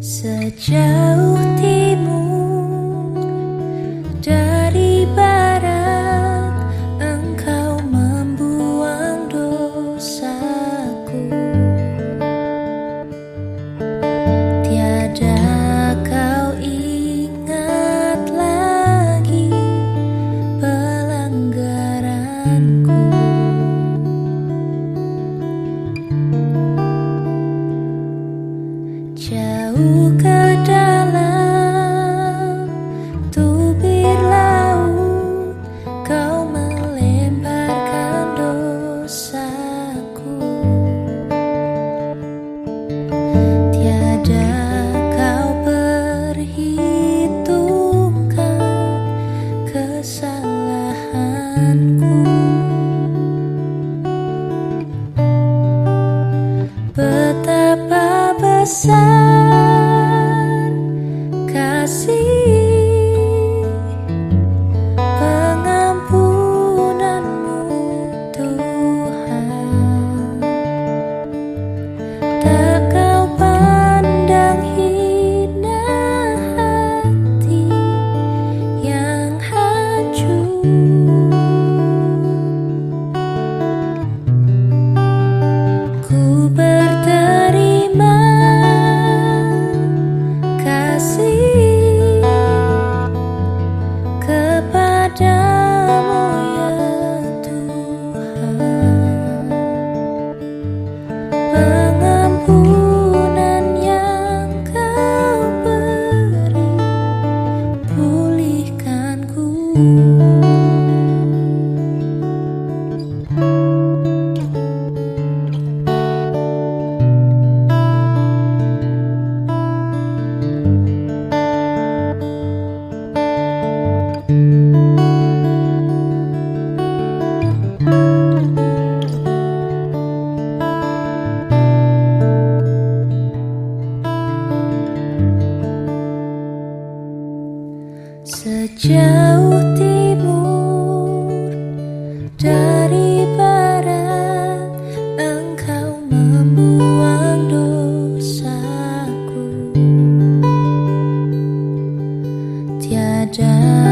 sejauh timur Betapa 다 daripada engkau membuang dosaku. Tiada